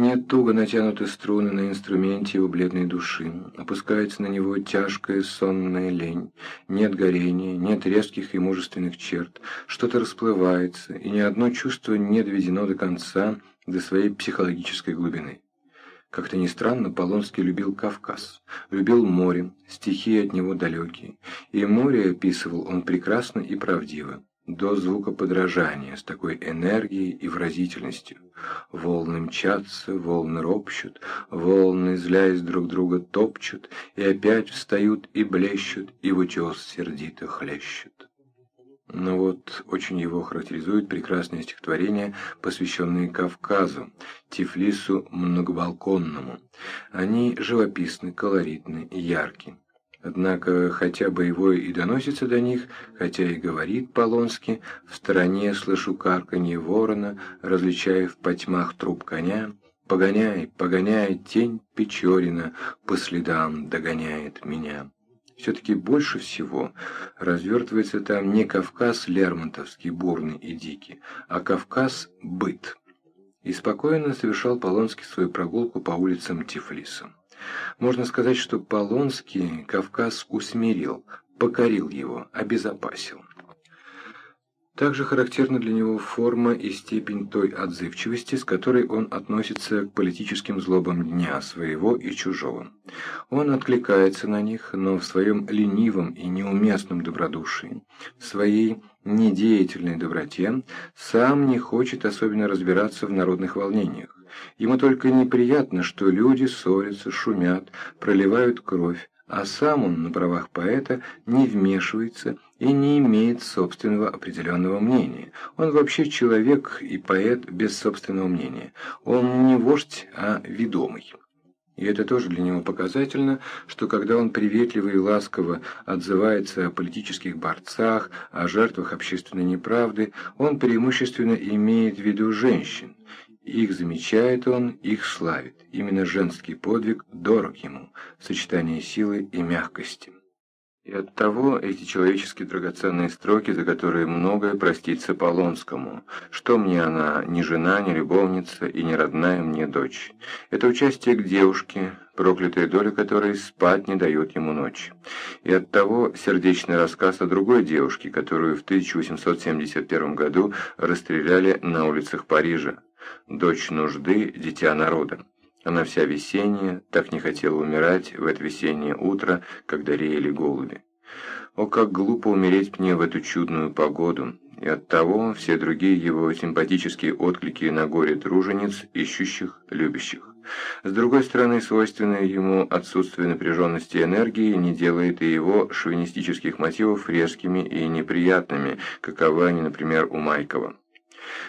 Нет туго натянуты струны на инструменте его бледной души, опускается на него тяжкая сонная лень, нет горения, нет резких и мужественных черт, что-то расплывается, и ни одно чувство не доведено до конца, до своей психологической глубины. Как-то ни странно, Полонский любил Кавказ, любил море, стихии от него далекие, и море описывал он прекрасно и правдиво до звука подражания с такой энергией и выразительностью. Волны мчатся, волны ропщут, волны, злясь друг друга, топчут, и опять встают и блещут, и в утес сердито хлещут. Но вот очень его характеризует прекрасное стихотворение, посвященное Кавказу, Тифлису многобалконному. Они живописны, колоритны, яркие. Однако, хотя боевой и доносится до них, хотя и говорит Полонский, в стороне слышу карканье ворона, различая в потьмах труп коня, погоняй, погоняй, тень Печорина по следам догоняет меня. Все-таки больше всего развертывается там не Кавказ Лермонтовский, бурный и дикий, а Кавказ – быт. И спокойно совершал Полонский свою прогулку по улицам Тифлиса. Можно сказать, что Полонский Кавказ усмирил, покорил его, обезопасил. Также характерна для него форма и степень той отзывчивости, с которой он относится к политическим злобам дня своего и чужого. Он откликается на них, но в своем ленивом и неуместном добродушии, своей недеятельной доброте, сам не хочет особенно разбираться в народных волнениях. Ему только неприятно, что люди ссорятся, шумят, проливают кровь, а сам он на правах поэта не вмешивается и не имеет собственного определенного мнения. Он вообще человек и поэт без собственного мнения. Он не вождь, а ведомый. И это тоже для него показательно, что когда он приветливо и ласково отзывается о политических борцах, о жертвах общественной неправды, он преимущественно имеет в виду женщин, их замечает он, их славит. Именно женский подвиг дорог ему, сочетание силы и мягкости. И оттого эти человеческие драгоценные строки, за которые многое простится Полонскому. Что мне она, ни жена, ни любовница и не родная мне дочь. Это участие к девушке, проклятая доля которой спать не дает ему ночи. И оттого сердечный рассказ о другой девушке, которую в 1871 году расстреляли на улицах Парижа дочь нужды, дитя народа. Она вся весенняя, так не хотела умирать в это весеннее утро, когда реяли голуби. О, как глупо умереть мне в эту чудную погоду, и оттого все другие его симпатические отклики на горе тружениц, ищущих, любящих. С другой стороны, свойственное ему отсутствие напряженности энергии не делает и его шовинистических мотивов резкими и неприятными, каковы они, например, у Майкова.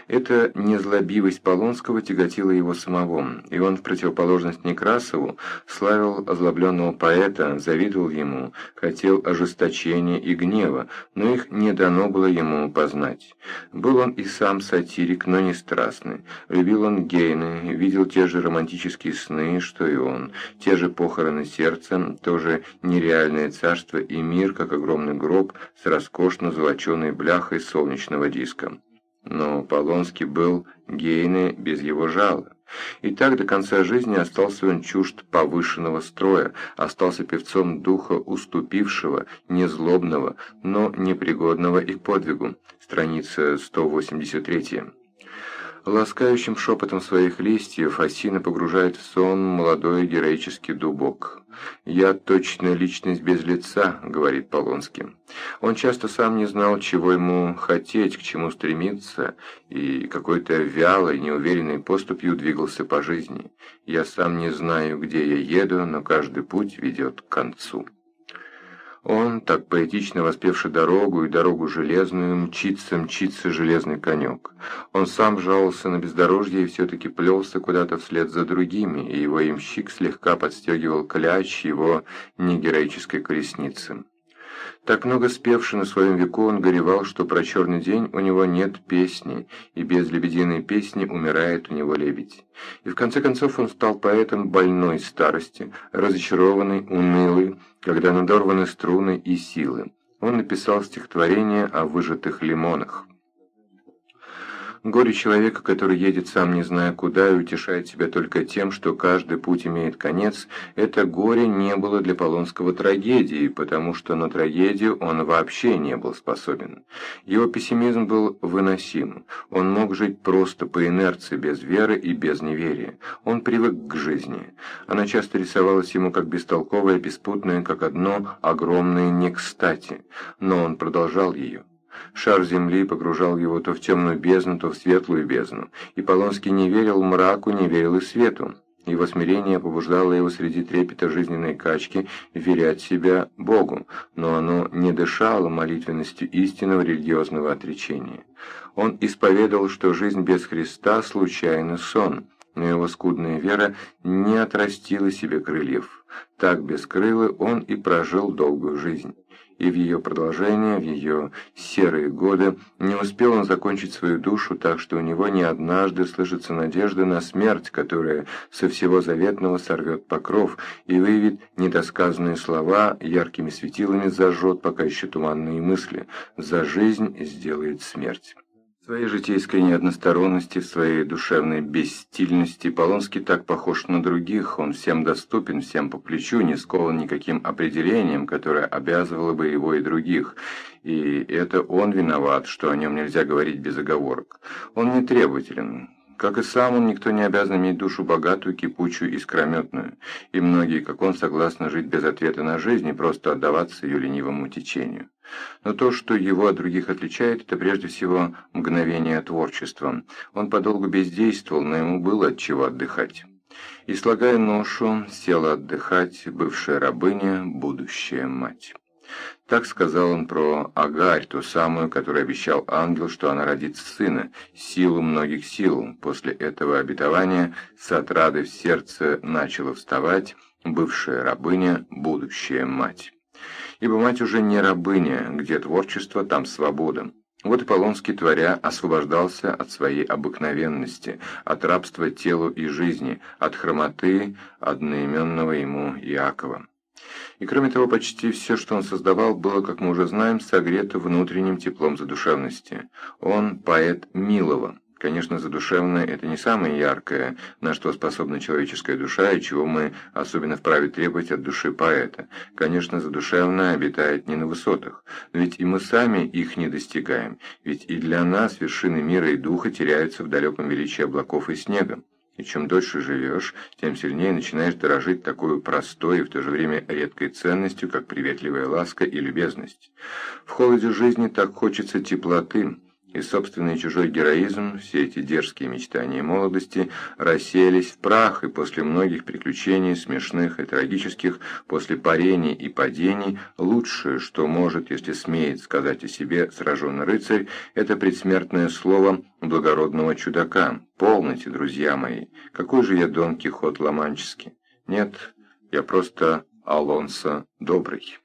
Эта незлобивость Полонского тяготила его самого, и он в противоположность Некрасову славил озлобленного поэта, завидовал ему, хотел ожесточения и гнева, но их не дано было ему познать. Был он и сам сатирик, но не страстный. Любил он Гейны, видел те же романтические сны, что и он, те же похороны сердца, тоже нереальное царство и мир, как огромный гроб с роскошно золоченой бляхой солнечного диска. Но Полонский был гейный без его жала. И так до конца жизни остался он чужд повышенного строя, остался певцом духа уступившего, незлобного, но непригодного и к подвигу. Страница 183. Ласкающим шепотом своих листьев осина погружает в сон молодой героический дубок. «Я точная личность без лица», — говорит Полонский. Он часто сам не знал, чего ему хотеть, к чему стремиться, и какой-то вялой, неуверенной поступью двигался по жизни. «Я сам не знаю, где я еду, но каждый путь ведет к концу». Он, так поэтично воспевший дорогу и дорогу железную, мчится, мчится железный конек. Он сам жаловался на бездорожье и все-таки плелся куда-то вслед за другими, и его имщик слегка подстегивал кляч его негероической колесницы. Так много спевший на своем веку, он горевал, что про черный день у него нет песни, и без лебединой песни умирает у него лебедь. И в конце концов он стал поэтом больной старости, разочарованный, унылый, когда надорваны струны и силы. Он написал стихотворение о выжатых лимонах. Горе человека, который едет сам не зная куда и утешает себя только тем, что каждый путь имеет конец, это горе не было для Полонского трагедией, потому что на трагедию он вообще не был способен. Его пессимизм был выносим. Он мог жить просто по инерции, без веры и без неверия. Он привык к жизни. Она часто рисовалась ему как бестолковая, беспутная, как одно огромное не кстати. Но он продолжал ее. Шар земли погружал его то в темную бездну, то в светлую бездну, и Полонский не верил мраку, не верил и свету. Его смирение побуждало его среди трепета жизненной качки верять себя Богу, но оно не дышало молитвенностью истинного религиозного отречения. Он исповедовал, что жизнь без Христа – случайный сон, но его скудная вера не отрастила себе крыльев. Так бескрылый он и прожил долгую жизнь и в ее продолжение, в ее серые годы, не успел он закончить свою душу так, что у него не однажды слышится надежда на смерть, которая со всего заветного сорвет покров и выявит недосказанные слова, яркими светилами зажжет пока еще туманные мысли, за жизнь сделает смерть. Своей житейской неодносторонности, своей душевной бесстильности Полонский так похож на других, он всем доступен, всем по плечу, не скован никаким определением, которое обязывало бы его и других, и это он виноват, что о нем нельзя говорить без оговорок. Он не требователен, как и сам он, никто не обязан иметь душу богатую, кипучую, искрометную, и многие, как он, согласны жить без ответа на жизнь и просто отдаваться ее ленивому течению. Но то, что его от других отличает, это прежде всего мгновение творчества. Он подолгу бездействовал, но ему было от чего отдыхать. И, слагая ношу, села отдыхать бывшая рабыня, будущая мать. Так сказал он про Агарь, ту самую, которой обещал ангел, что она родит сына, силу многих сил. После этого обетования с отрадой в сердце начала вставать бывшая рабыня, будущая мать. Ибо мать уже не рабыня, где творчество, там свобода. Вот Полонский, творя, освобождался от своей обыкновенности, от рабства телу и жизни, от хромоты одноименного ему Иакова. И кроме того, почти все, что он создавал, было, как мы уже знаем, согрето внутренним теплом задушевности. Он поэт милого. Конечно, задушевное – это не самое яркое, на что способна человеческая душа, и чего мы особенно вправе требовать от души поэта. Конечно, задушевное обитает не на высотах, но ведь и мы сами их не достигаем, ведь и для нас вершины мира и духа теряются в далеком величии облаков и снега. И чем дольше живешь, тем сильнее начинаешь дорожить такой простой и в то же время редкой ценностью, как приветливая ласка и любезность. В холоде жизни так хочется теплоты, и собственный чужой героизм, все эти дерзкие мечтания молодости, рассеялись в прах, и после многих приключений, смешных и трагических, после парений и падений, лучшее, что может, если смеет сказать о себе сраженный рыцарь, это предсмертное слово благородного чудака. Полните, друзья мои, какой же я Дон Кихот Ломанческий? Нет, я просто Алонсо Добрый.